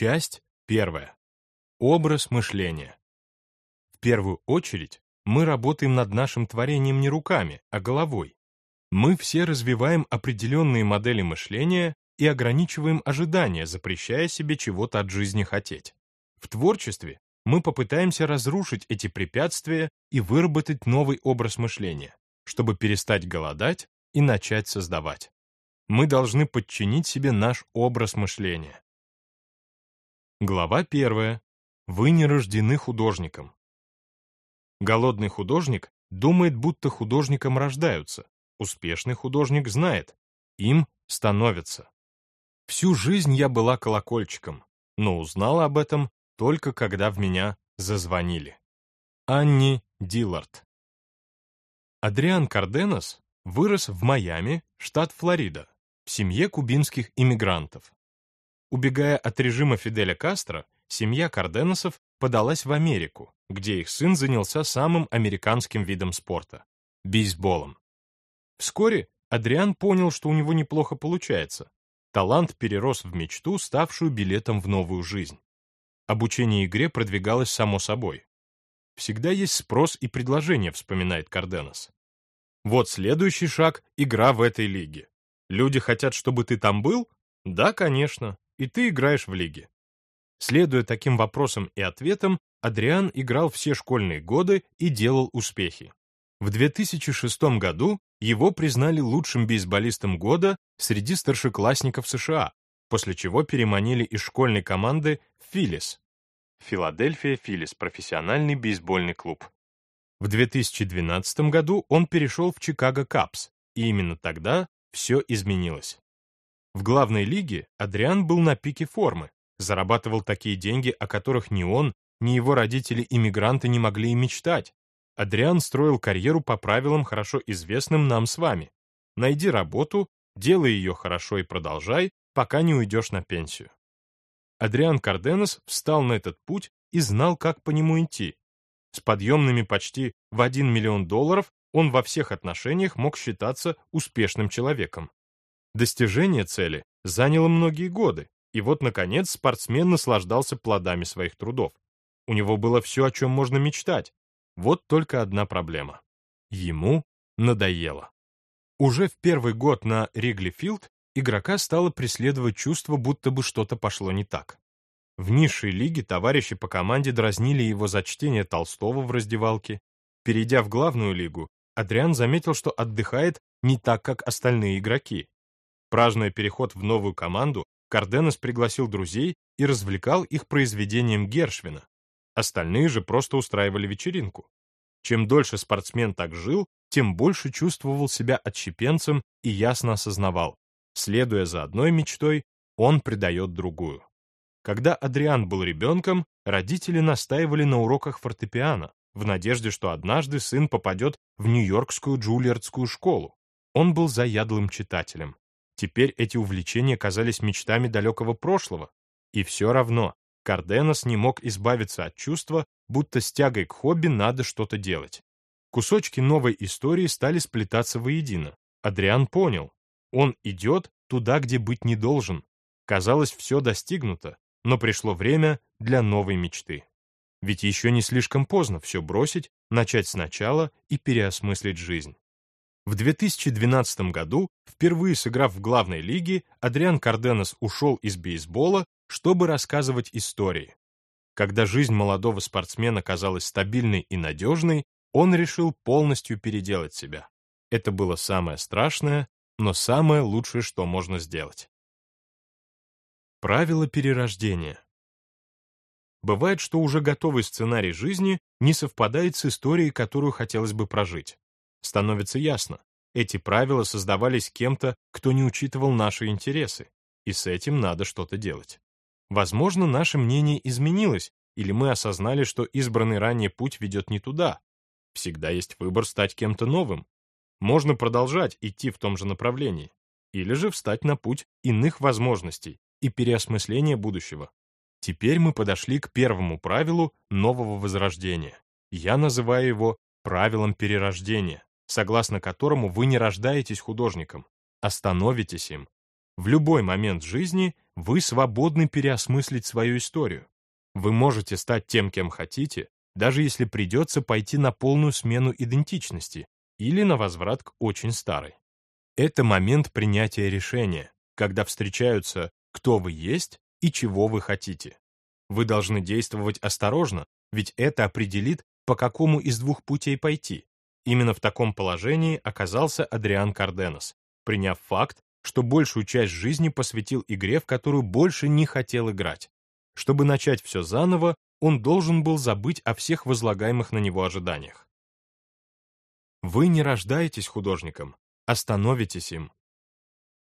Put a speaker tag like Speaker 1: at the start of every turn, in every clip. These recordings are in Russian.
Speaker 1: Часть первая. Образ мышления. В первую очередь мы работаем над нашим творением не руками, а головой. Мы все развиваем определенные модели мышления и ограничиваем ожидания, запрещая себе чего-то от жизни хотеть. В творчестве мы попытаемся разрушить эти препятствия и выработать новый образ мышления, чтобы перестать голодать и начать создавать. Мы должны подчинить себе наш образ мышления. Глава первая. Вы не рождены художником. Голодный художник думает, будто художником рождаются. Успешный художник знает, им становятся. Всю жизнь я была колокольчиком, но узнала об этом только когда в меня зазвонили. Анни Диллард Адриан Карденос вырос в Майами, штат Флорида, в семье кубинских иммигрантов. Убегая от режима Фиделя Кастро, семья Карденосов подалась в Америку, где их сын занялся самым американским видом спорта — бейсболом. Вскоре Адриан понял, что у него неплохо получается. Талант перерос в мечту, ставшую билетом в новую жизнь. Обучение игре продвигалось само собой. Всегда есть спрос и предложение, вспоминает Карденос. Вот следующий шаг — игра в этой лиге. Люди хотят, чтобы ты там был? Да, конечно и ты играешь в лиге. Следуя таким вопросам и ответам, Адриан играл все школьные годы и делал успехи. В 2006 году его признали лучшим бейсболистом года среди старшеклассников США, после чего переманили из школьной команды в Филлис. Филадельфия Филлис – профессиональный бейсбольный клуб. В 2012 году он перешел в Чикаго Капс, и именно тогда все изменилось. В главной лиге Адриан был на пике формы, зарабатывал такие деньги, о которых ни он, ни его родители-иммигранты не могли и мечтать. Адриан строил карьеру по правилам, хорошо известным нам с вами. Найди работу, делай ее хорошо и продолжай, пока не уйдешь на пенсию. Адриан Карденес встал на этот путь и знал, как по нему идти. С подъемными почти в 1 миллион долларов он во всех отношениях мог считаться успешным человеком. Достижение цели заняло многие годы, и вот, наконец, спортсмен наслаждался плодами своих трудов. У него было все, о чем можно мечтать. Вот только одна проблема. Ему надоело. Уже в первый год на Ригли-Филд игрока стало преследовать чувство, будто бы что-то пошло не так. В низшей лиге товарищи по команде дразнили его за чтение Толстого в раздевалке. Перейдя в главную лигу, Адриан заметил, что отдыхает не так, как остальные игроки. Празднуя переход в новую команду, Карденес пригласил друзей и развлекал их произведением Гершвина. Остальные же просто устраивали вечеринку. Чем дольше спортсмен так жил, тем больше чувствовал себя отщепенцем и ясно осознавал, следуя за одной мечтой, он предает другую. Когда Адриан был ребенком, родители настаивали на уроках фортепиано, в надежде, что однажды сын попадет в Нью-Йоркскую Джульярдскую школу. Он был заядлым читателем. Теперь эти увлечения казались мечтами далекого прошлого. И все равно Карденос не мог избавиться от чувства, будто с тягой к хобби надо что-то делать. Кусочки новой истории стали сплетаться воедино. Адриан понял. Он идет туда, где быть не должен. Казалось, все достигнуто, но пришло время для новой мечты. Ведь еще не слишком поздно все бросить, начать сначала и переосмыслить жизнь. В 2012 году, впервые сыграв в главной лиге, Адриан Карденес ушел из бейсбола, чтобы рассказывать истории. Когда жизнь молодого спортсмена казалась стабильной и надежной, он решил полностью переделать себя. Это было самое страшное, но самое лучшее, что можно сделать. Правило перерождения. Бывает, что уже готовый сценарий жизни не совпадает с историей, которую хотелось бы прожить становится ясно. Эти правила создавались кем-то, кто не учитывал наши интересы, и с этим надо что-то делать. Возможно, наше мнение изменилось, или мы осознали, что избранный ранее путь ведет не туда. Всегда есть выбор стать кем-то новым. Можно продолжать идти в том же направлении, или же встать на путь иных возможностей и переосмысления будущего. Теперь мы подошли к первому правилу нового возрождения. Я называю его правилом перерождения согласно которому вы не рождаетесь художником, а становитесь им. В любой момент жизни вы свободны переосмыслить свою историю. Вы можете стать тем, кем хотите, даже если придется пойти на полную смену идентичности или на возврат к очень старой. Это момент принятия решения, когда встречаются кто вы есть и чего вы хотите. Вы должны действовать осторожно, ведь это определит, по какому из двух путей пойти. Именно в таком положении оказался Адриан Карденос, приняв факт, что большую часть жизни посвятил игре, в которую больше не хотел играть. Чтобы начать все заново, он должен был забыть о всех возлагаемых на него ожиданиях. Вы не рождаетесь художником, а становитесь им.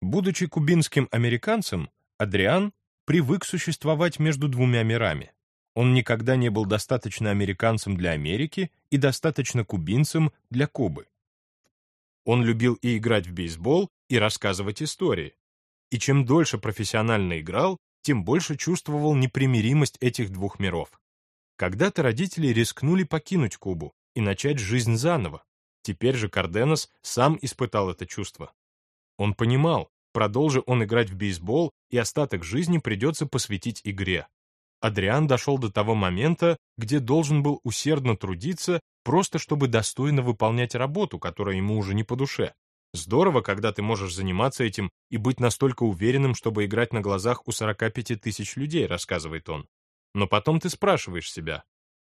Speaker 1: Будучи кубинским американцем, Адриан привык существовать между двумя мирами. Он никогда не был достаточно американцем для Америки и достаточно кубинцем для Кубы. Он любил и играть в бейсбол, и рассказывать истории. И чем дольше профессионально играл, тем больше чувствовал непримиримость этих двух миров. Когда-то родители рискнули покинуть Кубу и начать жизнь заново. Теперь же Карденос сам испытал это чувство. Он понимал, продолжи он играть в бейсбол, и остаток жизни придется посвятить игре. Адриан дошел до того момента, где должен был усердно трудиться, просто чтобы достойно выполнять работу, которая ему уже не по душе. Здорово, когда ты можешь заниматься этим и быть настолько уверенным, чтобы играть на глазах у 45 тысяч людей, рассказывает он. Но потом ты спрашиваешь себя,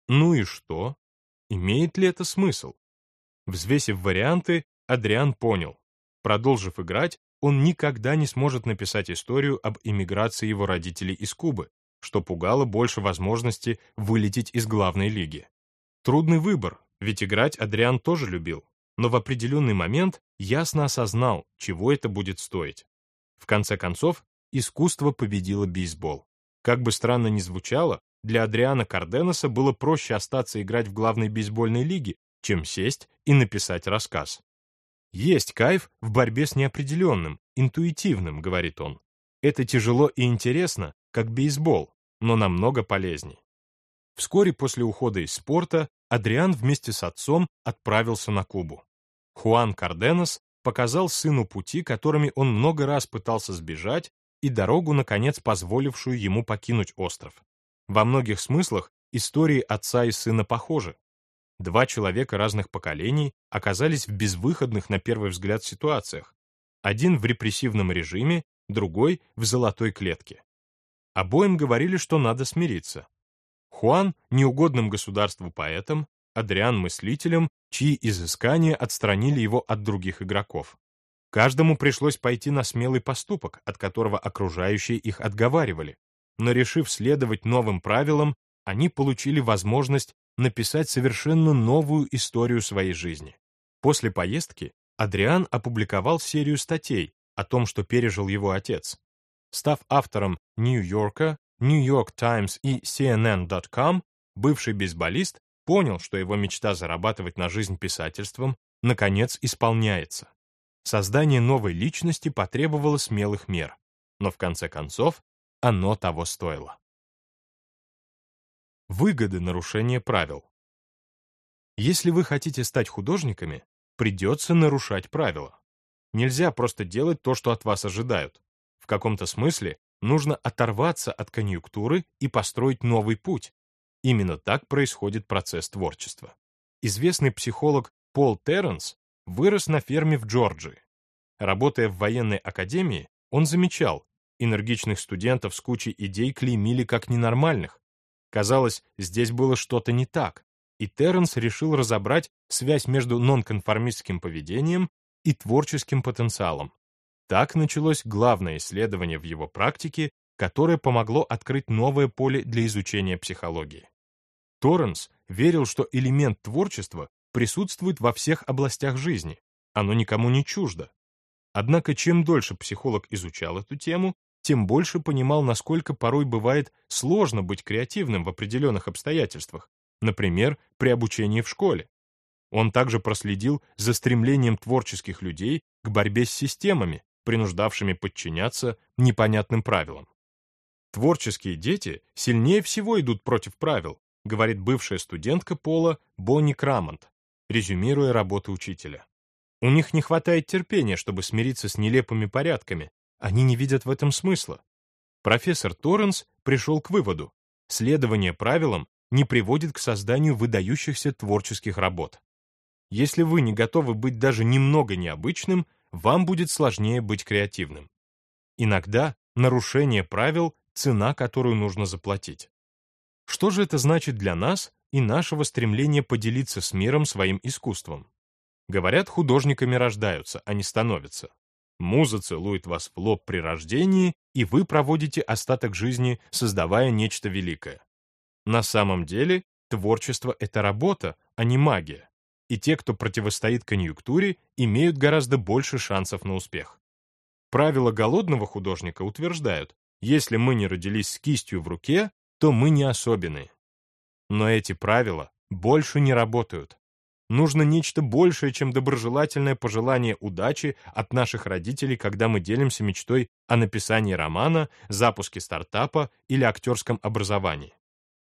Speaker 1: ну и что? Имеет ли это смысл? Взвесив варианты, Адриан понял. Продолжив играть, он никогда не сможет написать историю об иммиграции его родителей из Кубы, что пугало больше возможности вылететь из главной лиги. Трудный выбор, ведь играть Адриан тоже любил, но в определенный момент ясно осознал, чего это будет стоить. В конце концов, искусство победило бейсбол. Как бы странно ни звучало, для Адриана Карденоса было проще остаться играть в главной бейсбольной лиге, чем сесть и написать рассказ. «Есть кайф в борьбе с неопределенным, интуитивным», — говорит он. «Это тяжело и интересно, как бейсбол, но намного полезней». Вскоре после ухода из спорта Адриан вместе с отцом отправился на Кубу. Хуан Карденос показал сыну пути, которыми он много раз пытался сбежать, и дорогу, наконец, позволившую ему покинуть остров. Во многих смыслах истории отца и сына похожи. Два человека разных поколений оказались в безвыходных на первый взгляд ситуациях. Один в репрессивном режиме, другой в золотой клетке. Обоим говорили, что надо смириться. Хуан — неугодным государству поэтом, Адриан — мыслителем, чьи изыскания отстранили его от других игроков. Каждому пришлось пойти на смелый поступок, от которого окружающие их отговаривали. Но решив следовать новым правилам, они получили возможность написать совершенно новую историю своей жизни. После поездки Адриан опубликовал серию статей о том, что пережил его отец. Став автором Нью-Йорка, York Times и CNN.com, бывший бейсболист понял, что его мечта зарабатывать на жизнь писательством наконец исполняется. Создание новой личности потребовало смелых мер, но в конце концов оно того стоило. Выгоды нарушения правил. Если вы хотите стать художниками, придется нарушать правила. Нельзя просто делать то, что от вас ожидают. Каком-то смысле нужно оторваться от конъюнктуры и построить новый путь. Именно так происходит процесс творчества. Известный психолог Пол Терренс вырос на ферме в Джорджии. Работая в военной академии, он замечал, энергичных студентов с кучей идей клеймили как ненормальных. Казалось, здесь было что-то не так, и Терренс решил разобрать связь между нонконформистским поведением и творческим потенциалом. Так началось главное исследование в его практике, которое помогло открыть новое поле для изучения психологии. Торренс верил, что элемент творчества присутствует во всех областях жизни, оно никому не чуждо. Однако чем дольше психолог изучал эту тему, тем больше понимал, насколько порой бывает сложно быть креативным в определенных обстоятельствах, например, при обучении в школе. Он также проследил за стремлением творческих людей к борьбе с системами, принуждавшими подчиняться непонятным правилам. Творческие дети сильнее всего идут против правил, говорит бывшая студентка Пола Бонни Крамонт, резюмируя работу учителя. У них не хватает терпения, чтобы смириться с нелепыми порядками, они не видят в этом смысла. Профессор Торренс пришел к выводу, следование правилам не приводит к созданию выдающихся творческих работ. Если вы не готовы быть даже немного необычным, вам будет сложнее быть креативным. Иногда нарушение правил – цена, которую нужно заплатить. Что же это значит для нас и нашего стремления поделиться с миром своим искусством? Говорят, художниками рождаются, а не становятся. Муза целует вас в лоб при рождении, и вы проводите остаток жизни, создавая нечто великое. На самом деле, творчество — это работа, а не магия. И те, кто противостоит конъюнктуре, имеют гораздо больше шансов на успех. Правила голодного художника утверждают, если мы не родились с кистью в руке, то мы не особенные. Но эти правила больше не работают. Нужно нечто большее, чем доброжелательное пожелание удачи от наших родителей, когда мы делимся мечтой о написании романа, запуске стартапа или актерском образовании.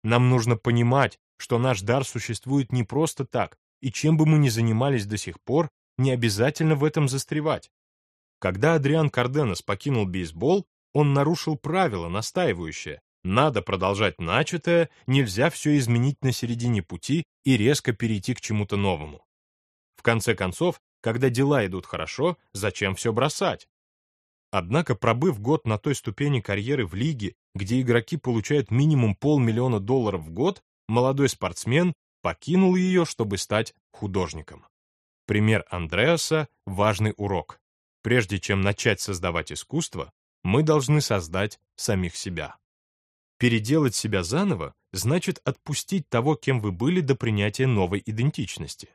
Speaker 1: Нам нужно понимать, что наш дар существует не просто так, и чем бы мы ни занимались до сих пор, не обязательно в этом застревать. Когда Адриан Карденес покинул бейсбол, он нарушил правило, настаивающее надо продолжать начатое, нельзя все изменить на середине пути и резко перейти к чему-то новому. В конце концов, когда дела идут хорошо, зачем все бросать? Однако, пробыв год на той ступени карьеры в лиге, где игроки получают минимум полмиллиона долларов в год, молодой спортсмен покинул ее, чтобы стать художником. Пример Андреаса — важный урок. Прежде чем начать создавать искусство, мы должны создать самих себя. Переделать себя заново значит отпустить того, кем вы были до принятия новой идентичности.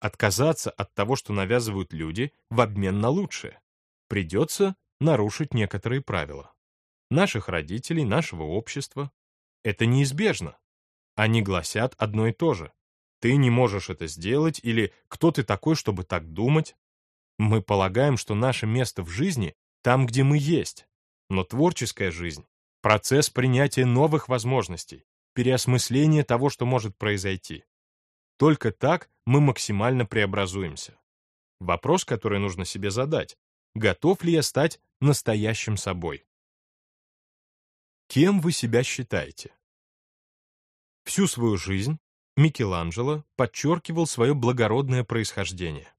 Speaker 1: Отказаться от того, что навязывают люди, в обмен на лучшее. Придется нарушить некоторые правила. Наших родителей, нашего общества. Это неизбежно. Они гласят одно и то же. Ты не можешь это сделать или кто ты такой, чтобы так думать? Мы полагаем, что наше место в жизни там, где мы есть. Но творческая жизнь Процесс принятия новых возможностей, переосмысления того, что может произойти. Только так мы максимально преобразуемся. Вопрос, который нужно себе задать, готов ли я стать настоящим собой? Кем вы себя считаете? Всю свою жизнь Микеланджело подчеркивал свое благородное происхождение.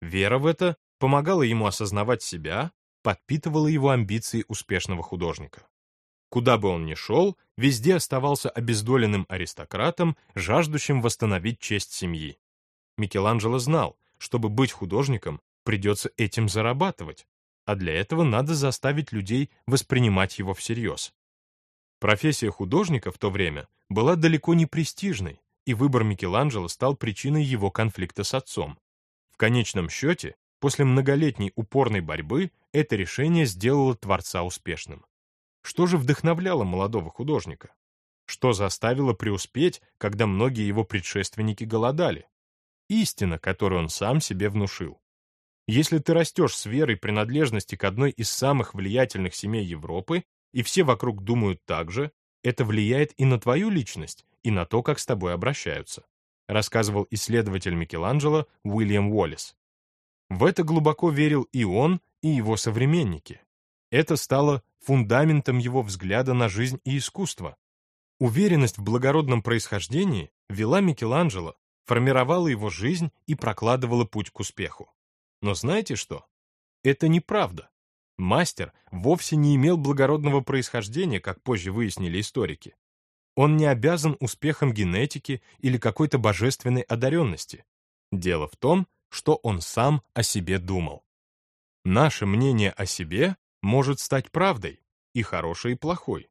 Speaker 1: Вера в это помогала ему осознавать себя, подпитывала его амбиции успешного художника. Куда бы он ни шел, везде оставался обездоленным аристократом, жаждущим восстановить честь семьи. Микеланджело знал, чтобы быть художником, придется этим зарабатывать, а для этого надо заставить людей воспринимать его всерьез. Профессия художника в то время была далеко не престижной, и выбор Микеланджело стал причиной его конфликта с отцом. В конечном счете, после многолетней упорной борьбы, это решение сделало Творца успешным. Что же вдохновляло молодого художника? Что заставило преуспеть, когда многие его предшественники голодали? Истина, которую он сам себе внушил. Если ты растешь с верой принадлежности к одной из самых влиятельных семей Европы, и все вокруг думают так же, это влияет и на твою личность, и на то, как с тобой обращаются, рассказывал исследователь Микеланджело Уильям Уоллес. В это глубоко верил и он, и его современники. Это стало фундаментом его взгляда на жизнь и искусство. Уверенность в благородном происхождении вела Микеланджело, формировала его жизнь и прокладывала путь к успеху. Но знаете что? Это неправда. Мастер вовсе не имел благородного происхождения, как позже выяснили историки. Он не обязан успехом генетики или какой-то божественной одаренности. Дело в том, что он сам о себе думал. Наше мнение о себе может стать правдой, и хорошей, и плохой.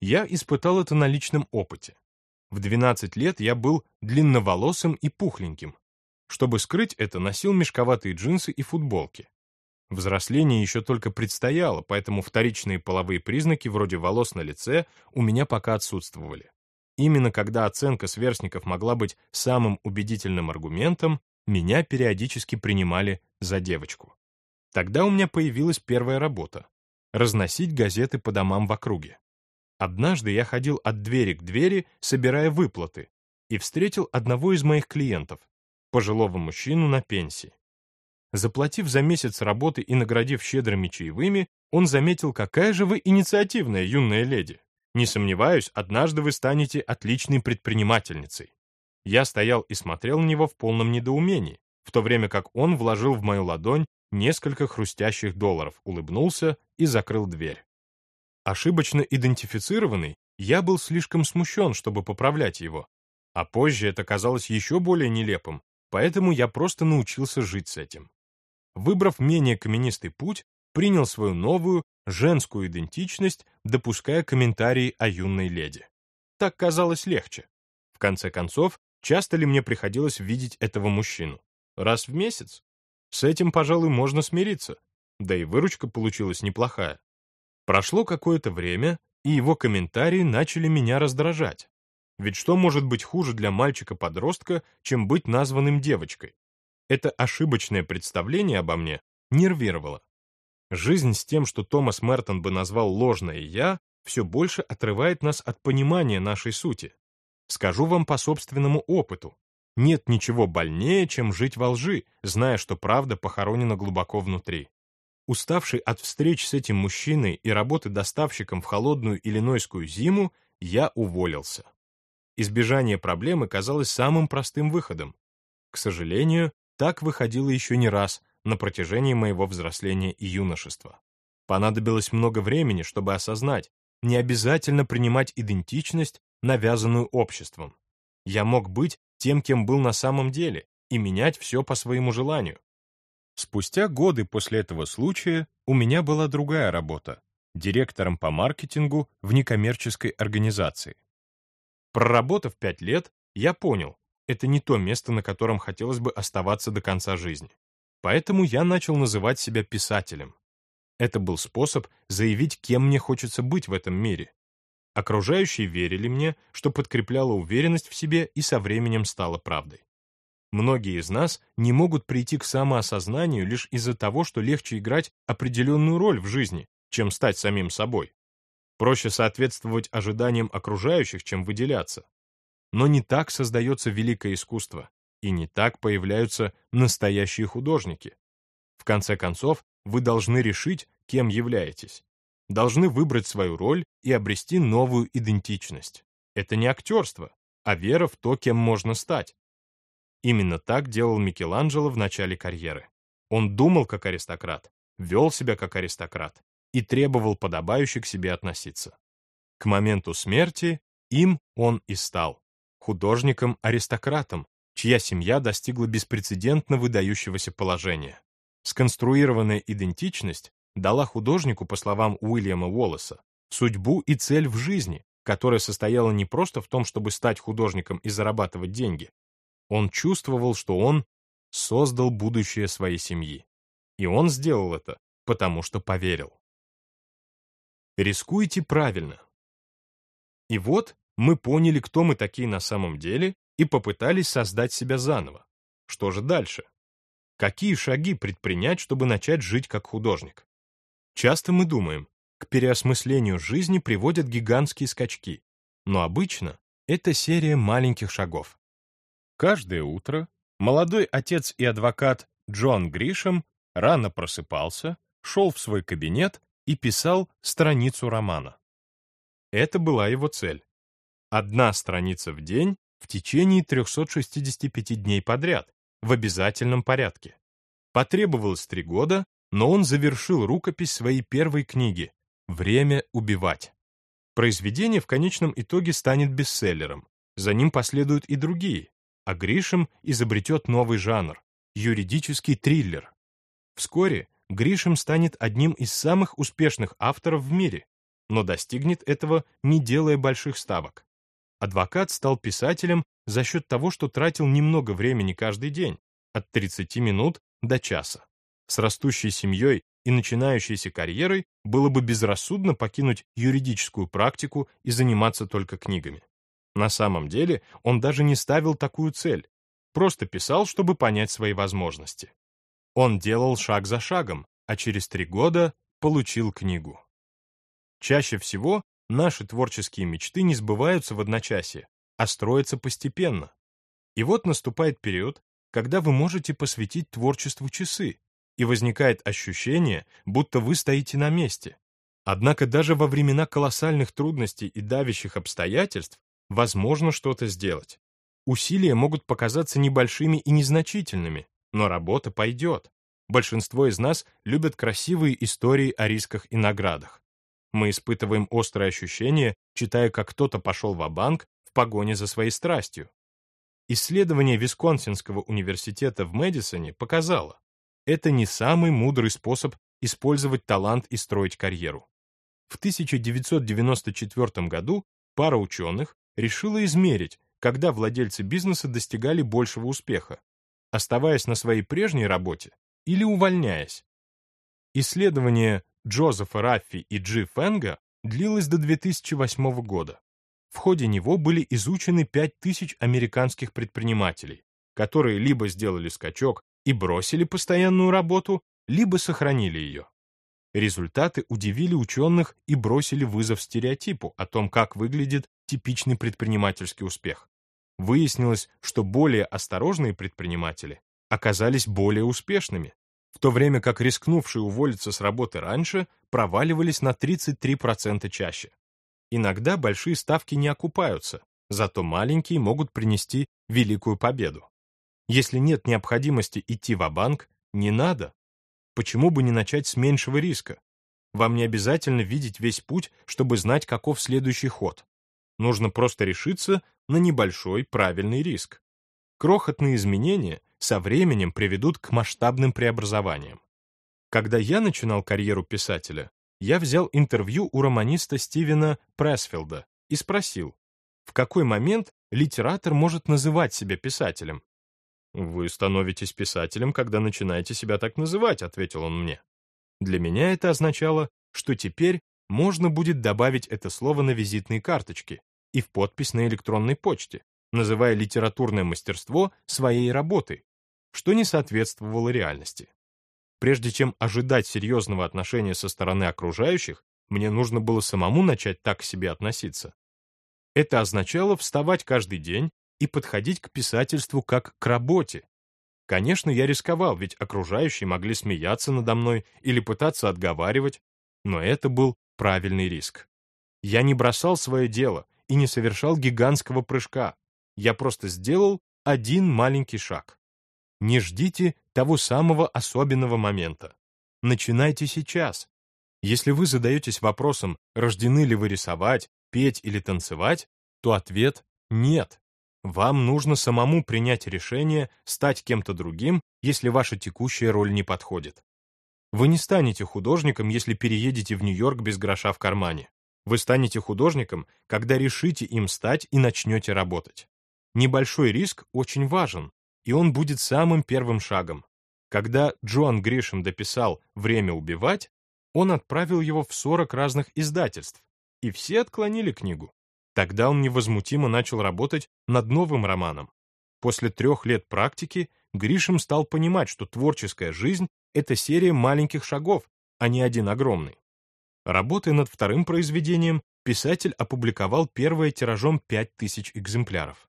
Speaker 1: Я испытал это на личном опыте. В 12 лет я был длинноволосым и пухленьким. Чтобы скрыть это, носил мешковатые джинсы и футболки. Взросление еще только предстояло, поэтому вторичные половые признаки вроде волос на лице у меня пока отсутствовали. Именно когда оценка сверстников могла быть самым убедительным аргументом, меня периодически принимали за девочку. Тогда у меня появилась первая работа — разносить газеты по домам в округе. Однажды я ходил от двери к двери, собирая выплаты, и встретил одного из моих клиентов, пожилого мужчину на пенсии. Заплатив за месяц работы и наградив щедрыми чаевыми, он заметил, какая же вы инициативная юная леди. Не сомневаюсь, однажды вы станете отличной предпринимательницей. Я стоял и смотрел на него в полном недоумении, в то время как он вложил в мою ладонь несколько хрустящих долларов, улыбнулся и закрыл дверь. Ошибочно идентифицированный, я был слишком смущен, чтобы поправлять его. А позже это казалось еще более нелепым, поэтому я просто научился жить с этим. Выбрав менее каменистый путь, принял свою новую, женскую идентичность, допуская комментарии о юной леди. Так казалось легче. В конце концов, часто ли мне приходилось видеть этого мужчину? Раз в месяц? С этим, пожалуй, можно смириться. Да и выручка получилась неплохая. Прошло какое-то время, и его комментарии начали меня раздражать. Ведь что может быть хуже для мальчика-подростка, чем быть названным девочкой? Это ошибочное представление обо мне нервировало. Жизнь с тем, что Томас Мертон бы назвал ложное «я», все больше отрывает нас от понимания нашей сути. Скажу вам по собственному опыту. Нет ничего больнее, чем жить во лжи, зная, что правда похоронена глубоко внутри. Уставший от встреч с этим мужчиной и работы доставщиком в холодную иллинойскую зиму, я уволился. Избежание проблемы казалось самым простым выходом. К сожалению, так выходило еще не раз на протяжении моего взросления и юношества. Понадобилось много времени, чтобы осознать, не обязательно принимать идентичность, навязанную обществом. Я мог быть тем, кем был на самом деле, и менять все по своему желанию. Спустя годы после этого случая у меня была другая работа — директором по маркетингу в некоммерческой организации. Проработав пять лет, я понял, это не то место, на котором хотелось бы оставаться до конца жизни. Поэтому я начал называть себя писателем. Это был способ заявить, кем мне хочется быть в этом мире. Окружающие верили мне, что подкрепляло уверенность в себе и со временем стало правдой. Многие из нас не могут прийти к самоосознанию лишь из-за того, что легче играть определенную роль в жизни, чем стать самим собой. Проще соответствовать ожиданиям окружающих, чем выделяться. Но не так создается великое искусство, и не так появляются настоящие художники. В конце концов, вы должны решить, кем являетесь должны выбрать свою роль и обрести новую идентичность. Это не актерство, а вера в то, кем можно стать. Именно так делал Микеланджело в начале карьеры. Он думал как аристократ, вел себя как аристократ и требовал подобающе к себе относиться. К моменту смерти им он и стал, художником-аристократом, чья семья достигла беспрецедентно выдающегося положения. Сконструированная идентичность дала художнику, по словам Уильяма Уоллеса, судьбу и цель в жизни, которая состояла не просто в том, чтобы стать художником и зарабатывать деньги. Он чувствовал, что он создал будущее своей семьи. И он сделал это, потому что поверил. Рискуйте правильно. И вот мы поняли, кто мы такие на самом деле, и попытались создать себя заново. Что же дальше? Какие шаги предпринять, чтобы начать жить как художник? Часто мы думаем, к переосмыслению жизни приводят гигантские скачки, но обычно это серия маленьких шагов. Каждое утро молодой отец и адвокат Джон Гришем рано просыпался, шел в свой кабинет и писал страницу романа. Это была его цель. Одна страница в день в течение 365 дней подряд, в обязательном порядке. Потребовалось три года, но он завершил рукопись своей первой книги «Время убивать». Произведение в конечном итоге станет бестселлером, за ним последуют и другие, а Гришем изобретет новый жанр — юридический триллер. Вскоре Гришем станет одним из самых успешных авторов в мире, но достигнет этого, не делая больших ставок. Адвокат стал писателем за счет того, что тратил немного времени каждый день, от 30 минут до часа. С растущей семьей и начинающейся карьерой было бы безрассудно покинуть юридическую практику и заниматься только книгами. На самом деле он даже не ставил такую цель, просто писал, чтобы понять свои возможности. Он делал шаг за шагом, а через три года получил книгу. Чаще всего наши творческие мечты не сбываются в одночасье, а строятся постепенно. И вот наступает период, когда вы можете посвятить творчеству часы, и возникает ощущение, будто вы стоите на месте. Однако даже во времена колоссальных трудностей и давящих обстоятельств возможно что-то сделать. Усилия могут показаться небольшими и незначительными, но работа пойдет. Большинство из нас любят красивые истории о рисках и наградах. Мы испытываем острое ощущение, читая, как кто-то пошел в банк в погоне за своей страстью. Исследование Висконсинского университета в Мэдисоне показало, это не самый мудрый способ использовать талант и строить карьеру. В 1994 году пара ученых решила измерить, когда владельцы бизнеса достигали большего успеха, оставаясь на своей прежней работе или увольняясь. Исследование Джозефа Раффи и Джи Фенга длилось до 2008 года. В ходе него были изучены 5000 американских предпринимателей, которые либо сделали скачок и бросили постоянную работу, либо сохранили ее. Результаты удивили ученых и бросили вызов стереотипу о том, как выглядит типичный предпринимательский успех. Выяснилось, что более осторожные предприниматели оказались более успешными, в то время как рискнувшие уволиться с работы раньше проваливались на 33% чаще. Иногда большие ставки не окупаются, зато маленькие могут принести великую победу. Если нет необходимости идти в банк не надо. Почему бы не начать с меньшего риска? Вам не обязательно видеть весь путь, чтобы знать, каков следующий ход. Нужно просто решиться на небольшой правильный риск. Крохотные изменения со временем приведут к масштабным преобразованиям. Когда я начинал карьеру писателя, я взял интервью у романиста Стивена Пресфилда и спросил, в какой момент литератор может называть себя писателем. «Вы становитесь писателем, когда начинаете себя так называть», — ответил он мне. Для меня это означало, что теперь можно будет добавить это слово на визитные карточки и в подпись на электронной почте, называя литературное мастерство своей работой, что не соответствовало реальности. Прежде чем ожидать серьезного отношения со стороны окружающих, мне нужно было самому начать так к себе относиться. Это означало вставать каждый день и подходить к писательству как к работе. Конечно, я рисковал, ведь окружающие могли смеяться надо мной или пытаться отговаривать, но это был правильный риск. Я не бросал свое дело и не совершал гигантского прыжка. Я просто сделал один маленький шаг. Не ждите того самого особенного момента. Начинайте сейчас. Если вы задаетесь вопросом, рождены ли вы рисовать, петь или танцевать, то ответ — нет. Вам нужно самому принять решение стать кем-то другим, если ваша текущая роль не подходит. Вы не станете художником, если переедете в Нью-Йорк без гроша в кармане. Вы станете художником, когда решите им стать и начнете работать. Небольшой риск очень важен, и он будет самым первым шагом. Когда Джоан Гришем дописал «Время убивать», он отправил его в 40 разных издательств, и все отклонили книгу. Тогда он невозмутимо начал работать над новым романом. После трех лет практики Гришем стал понимать, что творческая жизнь — это серия маленьких шагов, а не один огромный. Работая над вторым произведением, писатель опубликовал первое тиражом 5000 экземпляров.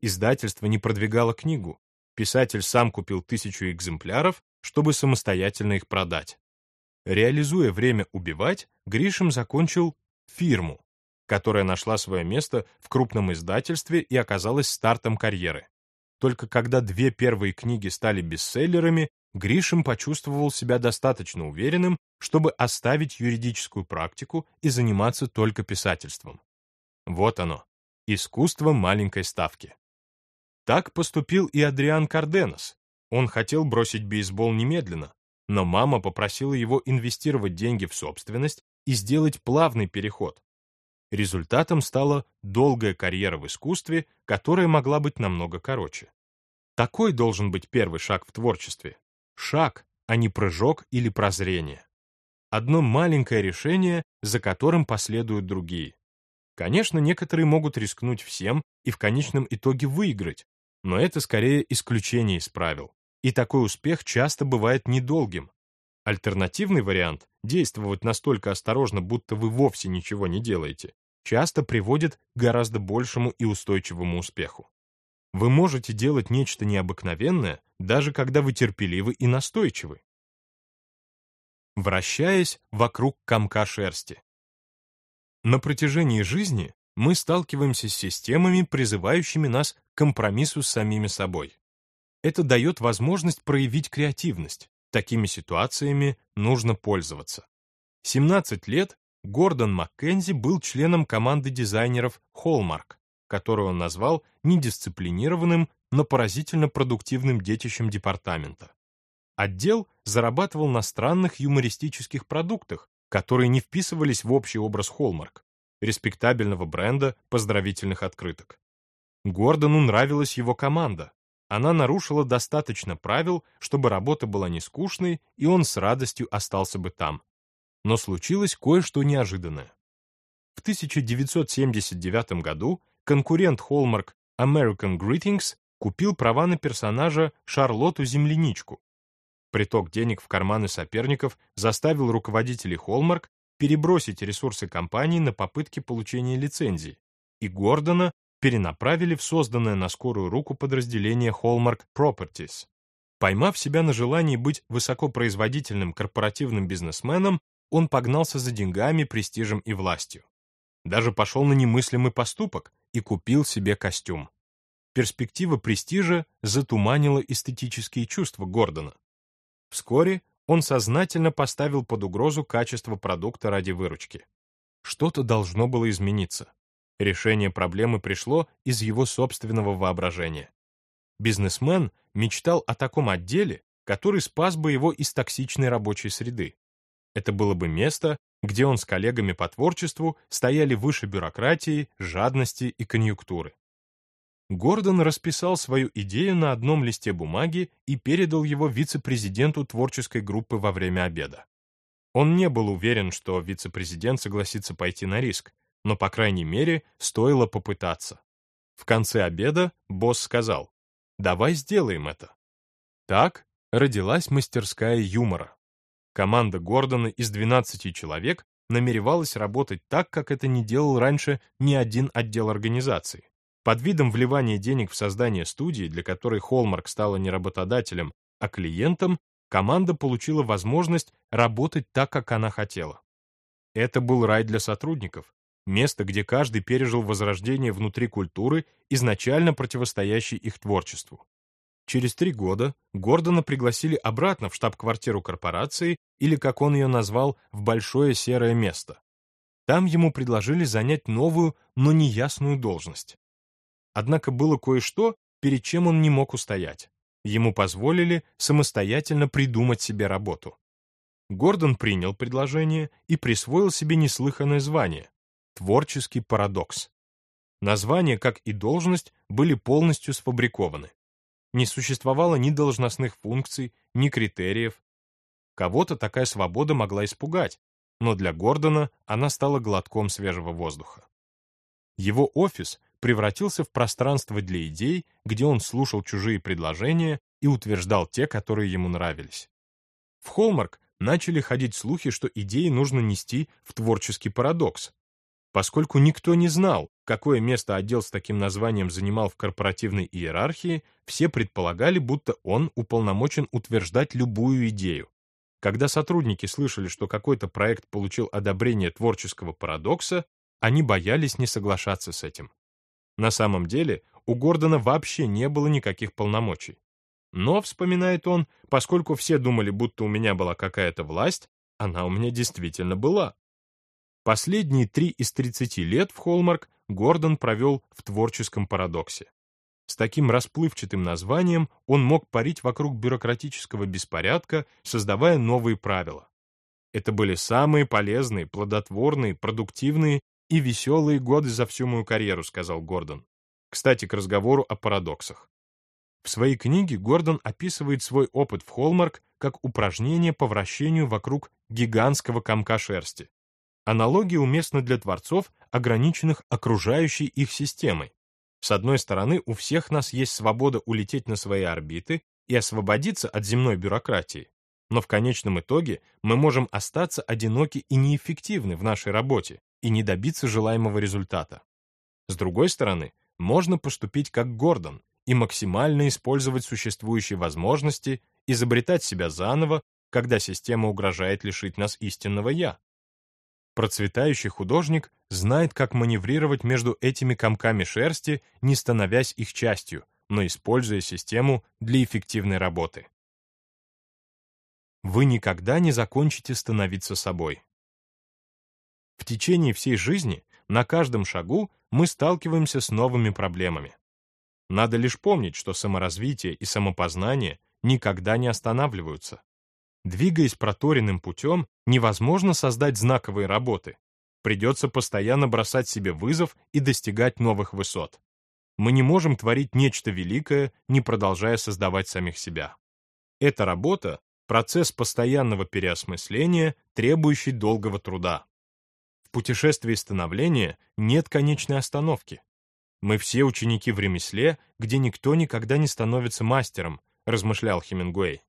Speaker 1: Издательство не продвигало книгу. Писатель сам купил тысячу экземпляров, чтобы самостоятельно их продать. Реализуя время убивать, Гришем закончил фирму, которая нашла свое место в крупном издательстве и оказалась стартом карьеры. Только когда две первые книги стали бестселлерами, Гришем почувствовал себя достаточно уверенным, чтобы оставить юридическую практику и заниматься только писательством. Вот оно, искусство маленькой ставки. Так поступил и Адриан Карденос. Он хотел бросить бейсбол немедленно, но мама попросила его инвестировать деньги в собственность и сделать плавный переход, Результатом стала долгая карьера в искусстве, которая могла быть намного короче. Такой должен быть первый шаг в творчестве. Шаг, а не прыжок или прозрение. Одно маленькое решение, за которым последуют другие. Конечно, некоторые могут рискнуть всем и в конечном итоге выиграть, но это скорее исключение из правил. И такой успех часто бывает недолгим. Альтернативный вариант — действовать настолько осторожно, будто вы вовсе ничего не делаете, часто приводит к гораздо большему и устойчивому успеху. Вы можете делать нечто необыкновенное, даже когда вы терпеливы и настойчивы. Вращаясь вокруг комка шерсти. На протяжении жизни мы сталкиваемся с системами, призывающими нас к компромиссу с самими собой. Это дает возможность проявить креативность. Такими ситуациями нужно пользоваться. 17 лет Гордон Маккензи был членом команды дизайнеров Hallmark, которую он назвал недисциплинированным, но поразительно продуктивным детищем департамента. Отдел зарабатывал на странных юмористических продуктах, которые не вписывались в общий образ Hallmark, респектабельного бренда поздравительных открыток. Гордону нравилась его команда. Она нарушила достаточно правил, чтобы работа была не скучной, и он с радостью остался бы там. Но случилось кое-что неожиданное. В 1979 году конкурент Hallmark American Greetings купил права на персонажа Шарлотту Земляничку. Приток денег в карманы соперников заставил руководителей Hallmark перебросить ресурсы компании на попытки получения лицензии, и Гордона перенаправили в созданное на скорую руку подразделение Hallmark Properties. Поймав себя на желании быть высокопроизводительным корпоративным бизнесменом, он погнался за деньгами, престижем и властью. Даже пошел на немыслимый поступок и купил себе костюм. Перспектива престижа затуманила эстетические чувства Гордона. Вскоре он сознательно поставил под угрозу качество продукта ради выручки. Что-то должно было измениться. Решение проблемы пришло из его собственного воображения. Бизнесмен мечтал о таком отделе, который спас бы его из токсичной рабочей среды. Это было бы место, где он с коллегами по творчеству стояли выше бюрократии, жадности и конъюнктуры. Гордон расписал свою идею на одном листе бумаги и передал его вице-президенту творческой группы во время обеда. Он не был уверен, что вице-президент согласится пойти на риск, но, по крайней мере, стоило попытаться. В конце обеда босс сказал, «Давай сделаем это». Так родилась мастерская юмора. Команда Гордона из 12 человек намеревалась работать так, как это не делал раньше ни один отдел организации. Под видом вливания денег в создание студии, для которой Холмарк стала не работодателем, а клиентом, команда получила возможность работать так, как она хотела. Это был рай для сотрудников, место, где каждый пережил возрождение внутри культуры, изначально противостоящей их творчеству. Через три года Гордона пригласили обратно в штаб-квартиру корпорации, или, как он ее назвал, в большое серое место. Там ему предложили занять новую, но неясную должность. Однако было кое-что, перед чем он не мог устоять. Ему позволили самостоятельно придумать себе работу. Гордон принял предложение и присвоил себе неслыханное звание — творческий парадокс. Название, как и должность, были полностью сфабрикованы. Не существовало ни должностных функций, ни критериев. Кого-то такая свобода могла испугать, но для Гордона она стала глотком свежего воздуха. Его офис превратился в пространство для идей, где он слушал чужие предложения и утверждал те, которые ему нравились. В Холмарк начали ходить слухи, что идеи нужно нести в творческий парадокс. Поскольку никто не знал, какое место отдел с таким названием занимал в корпоративной иерархии, все предполагали, будто он уполномочен утверждать любую идею. Когда сотрудники слышали, что какой-то проект получил одобрение творческого парадокса, они боялись не соглашаться с этим. На самом деле, у Гордона вообще не было никаких полномочий. Но, вспоминает он, поскольку все думали, будто у меня была какая-то власть, она у меня действительно была. Последние три из 30 лет в Холмарк Гордон провел в творческом парадоксе. С таким расплывчатым названием он мог парить вокруг бюрократического беспорядка, создавая новые правила. Это были самые полезные, плодотворные, продуктивные и веселые годы за всю мою карьеру», — сказал Гордон. Кстати, к разговору о парадоксах. В своей книге Гордон описывает свой опыт в Холмарк как упражнение по вращению вокруг гигантского комка шерсти. Аналогия уместна для творцов, ограниченных окружающей их системой. С одной стороны, у всех нас есть свобода улететь на свои орбиты и освободиться от земной бюрократии. Но в конечном итоге мы можем остаться одиноки и неэффективны в нашей работе, и не добиться желаемого результата. С другой стороны, можно поступить как Гордон и максимально использовать существующие возможности, изобретать себя заново, когда система угрожает лишить нас истинного «я». Процветающий художник знает, как маневрировать между этими комками шерсти, не становясь их частью, но используя систему для эффективной работы. Вы никогда не закончите становиться собой. В течение всей жизни, на каждом шагу, мы сталкиваемся с новыми проблемами. Надо лишь помнить, что саморазвитие и самопознание никогда не останавливаются. Двигаясь проторенным путем, невозможно создать знаковые работы. Придется постоянно бросать себе вызов и достигать новых высот. Мы не можем творить нечто великое, не продолжая создавать самих себя. Эта работа — процесс постоянного переосмысления, требующий долгого труда. Путешествии становления нет конечной остановки. Мы все ученики в ремесле, где никто никогда не становится мастером, размышлял Хемингуэй.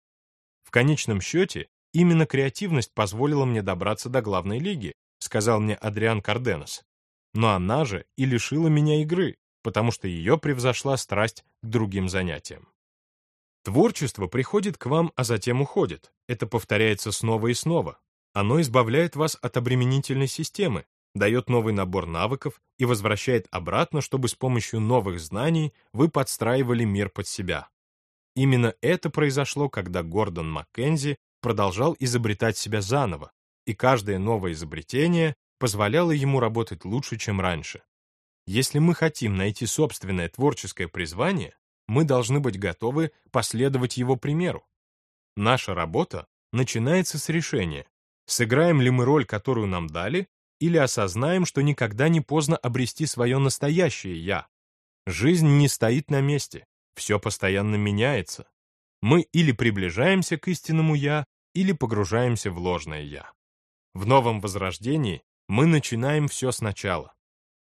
Speaker 1: В конечном счете, именно креативность позволила мне добраться до главной лиги, сказал мне Адриан Карденос. Но она же и лишила меня игры, потому что ее превзошла страсть к другим занятиям. Творчество приходит к вам, а затем уходит. Это повторяется снова и снова. Оно избавляет вас от обременительной системы, дает новый набор навыков и возвращает обратно, чтобы с помощью новых знаний вы подстраивали мир под себя. Именно это произошло, когда Гордон Маккензи продолжал изобретать себя заново, и каждое новое изобретение позволяло ему работать лучше, чем раньше. Если мы хотим найти собственное творческое призвание, мы должны быть готовы последовать его примеру. Наша работа начинается с решения, Сыграем ли мы роль, которую нам дали, или осознаем, что никогда не поздно обрести свое настоящее «я». Жизнь не стоит на месте, все постоянно меняется. Мы или приближаемся к истинному «я», или погружаемся в ложное «я». В новом возрождении мы начинаем все сначала.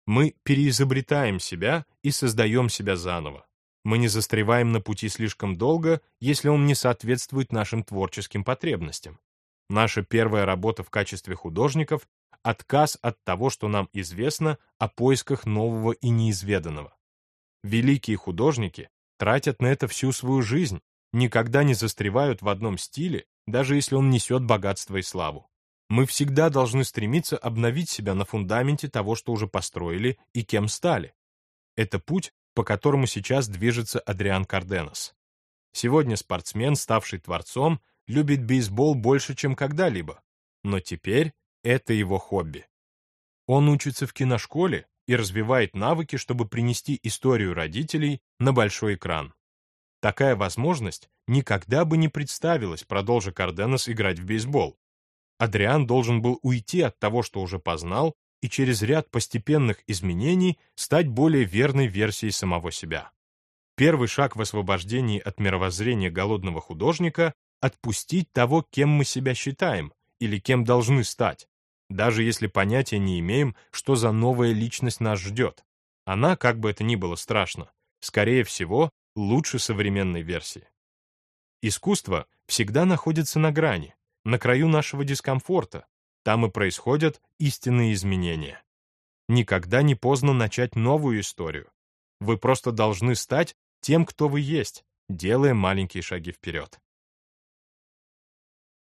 Speaker 1: Мы переизобретаем себя и создаем себя заново. Мы не застреваем на пути слишком долго, если он не соответствует нашим творческим потребностям. Наша первая работа в качестве художников — отказ от того, что нам известно о поисках нового и неизведанного. Великие художники тратят на это всю свою жизнь, никогда не застревают в одном стиле, даже если он несет богатство и славу. Мы всегда должны стремиться обновить себя на фундаменте того, что уже построили и кем стали. Это путь, по которому сейчас движется Адриан Карденос. Сегодня спортсмен, ставший творцом, любит бейсбол больше, чем когда-либо, но теперь это его хобби. Он учится в киношколе и развивает навыки, чтобы принести историю родителей на большой экран. Такая возможность никогда бы не представилась, продолжи Карденос играть в бейсбол. Адриан должен был уйти от того, что уже познал, и через ряд постепенных изменений стать более верной версией самого себя. Первый шаг в освобождении от мировоззрения голодного художника отпустить того, кем мы себя считаем или кем должны стать, даже если понятия не имеем, что за новая личность нас ждет. Она, как бы это ни было страшно, скорее всего, лучше современной версии. Искусство всегда находится на грани, на краю нашего дискомфорта, там и происходят истинные изменения. Никогда не поздно начать новую историю. Вы просто должны стать тем, кто вы есть, делая маленькие шаги вперед.